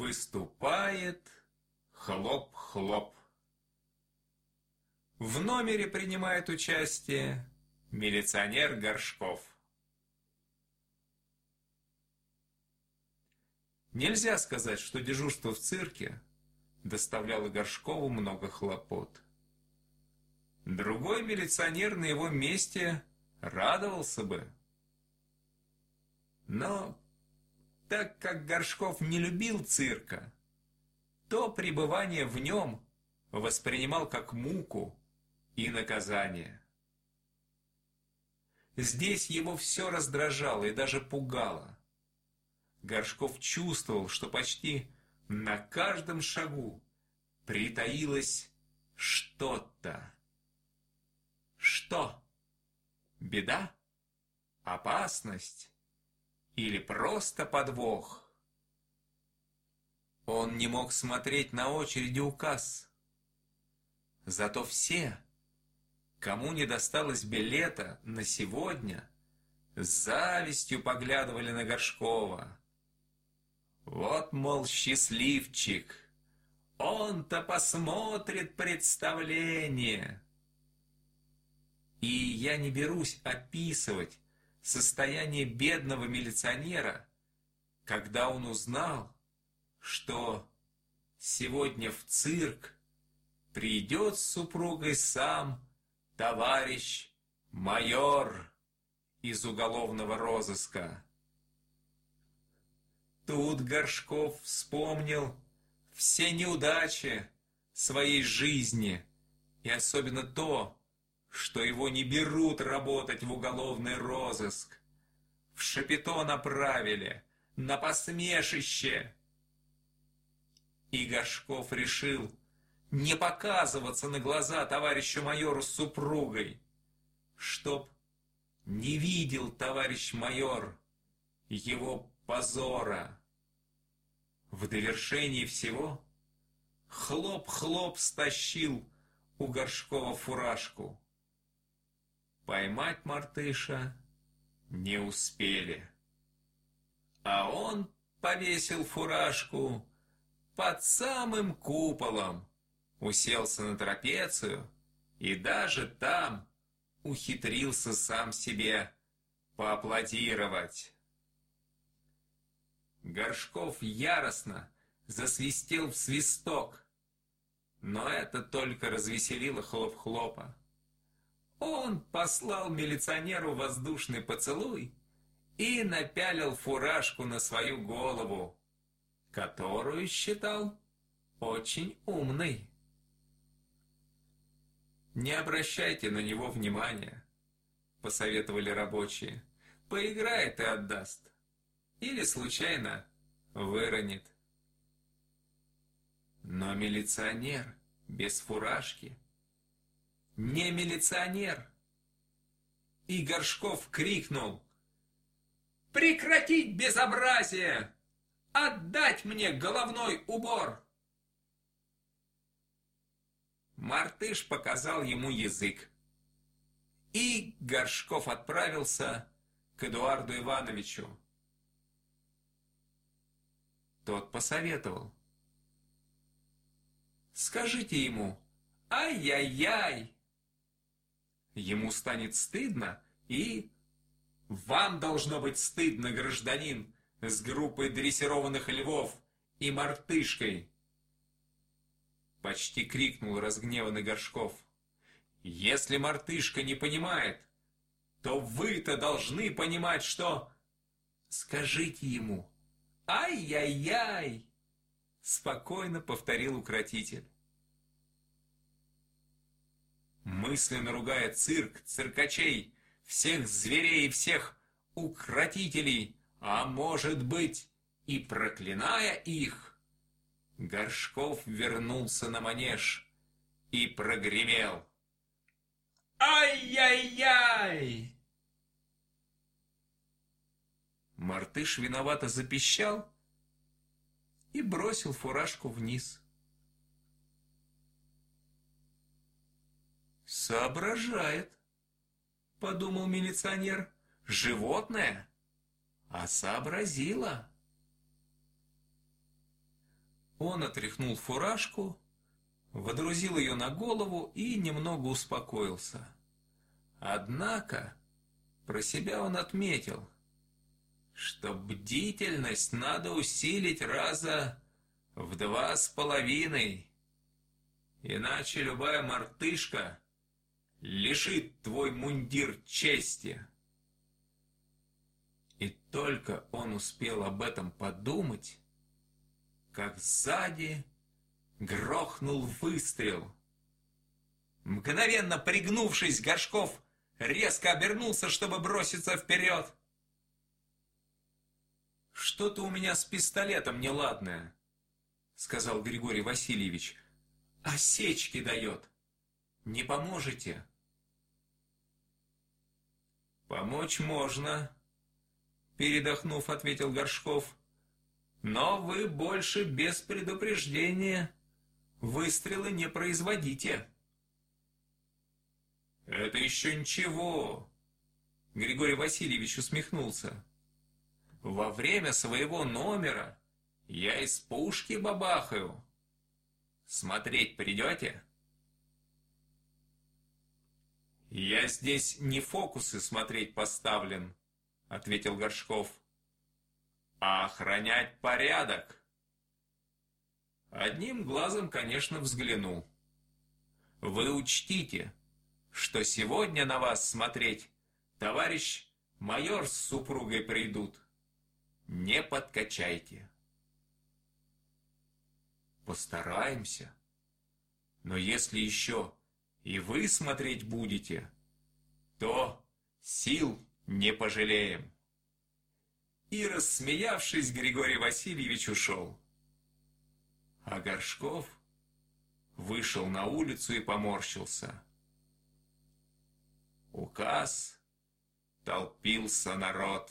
Выступает хлоп-хлоп. В номере принимает участие милиционер Горшков. Нельзя сказать, что дежурство в цирке доставляло Горшкову много хлопот. Другой милиционер на его месте радовался бы. Но так как Горшков не любил цирка, то пребывание в нем воспринимал как муку и наказание. Здесь его все раздражало и даже пугало. Горшков чувствовал, что почти на каждом шагу притаилось что-то. Что? Беда? Опасность? Или просто подвох? Он не мог смотреть на очереди указ. Зато все, кому не досталось билета на сегодня, с завистью поглядывали на Горшкова. Вот, мол, счастливчик, он-то посмотрит представление. И я не берусь описывать состояние бедного милиционера, когда он узнал, что сегодня в цирк придет с супругой сам товарищ майор из уголовного розыска. Тут Горшков вспомнил все неудачи своей жизни, и особенно то, что его не берут работать в уголовный розыск. В шапито направили, на посмешище. И Горшков решил не показываться на глаза товарищу майору с супругой, чтоб не видел товарищ майор его позора. В довершении всего хлоп-хлоп стащил у Горшкова фуражку. Поймать мартыша не успели. А он повесил фуражку под самым куполом, уселся на трапецию и даже там ухитрился сам себе поаплодировать. Горшков яростно засвистел в свисток, но это только развеселило хлоп-хлопа. Он послал милиционеру воздушный поцелуй и напялил фуражку на свою голову, которую считал очень умной. «Не обращайте на него внимания», — посоветовали рабочие. «Поиграет и отдаст. Или случайно выронит». Но милиционер без фуражки не милиционер. И Горшков крикнул. «Прекратить безобразие! Отдать мне головной убор!» Мартыш показал ему язык. И Горшков отправился к Эдуарду Ивановичу. Тот посоветовал. «Скажите ему, ай-яй-яй!» Ему станет стыдно, и... Вам должно быть стыдно, гражданин, с группой дрессированных львов и мартышкой. Почти крикнул разгневанный Горшков. Если мартышка не понимает, то вы-то должны понимать, что... Скажите ему. Ай-яй-яй! Спокойно повторил укротитель мысленно ругая цирк, циркачей, всех зверей и всех укротителей, а может быть и проклиная их, Горшков вернулся на манеж и прогремел. «Ай-яй-яй!» Мартыш виновато запищал и бросил фуражку вниз. «Соображает», — подумал милиционер. «Животное, а сообразила». Он отряхнул фуражку, водрузил ее на голову и немного успокоился. Однако про себя он отметил, что бдительность надо усилить раза в два с половиной, иначе любая мартышка лишит твой мундир чести. И только он успел об этом подумать, как сзади грохнул выстрел. Мгновенно пригнувшись, Горшков резко обернулся, чтобы броситься вперед. «Что-то у меня с пистолетом неладное», — сказал Григорий Васильевич. «Осечки дает. Не поможете?» «Помочь можно», — передохнув, ответил Горшков. «Но вы больше без предупреждения выстрелы не производите». «Это еще ничего!» Григорий Васильевич усмехнулся. «Во время своего номера я из пушки бабахаю. Смотреть придете?» «Я здесь не фокусы смотреть поставлен», — ответил Горшков, — «а охранять порядок». Одним глазом, конечно, взглянул. «Вы учтите, что сегодня на вас смотреть товарищ майор с супругой придут. Не подкачайте. Постараемся. Но если еще и вы смотреть будете, то сил не пожалеем. И, рассмеявшись, Григорий Васильевич ушел. А Горшков вышел на улицу и поморщился. Указ толпился народ.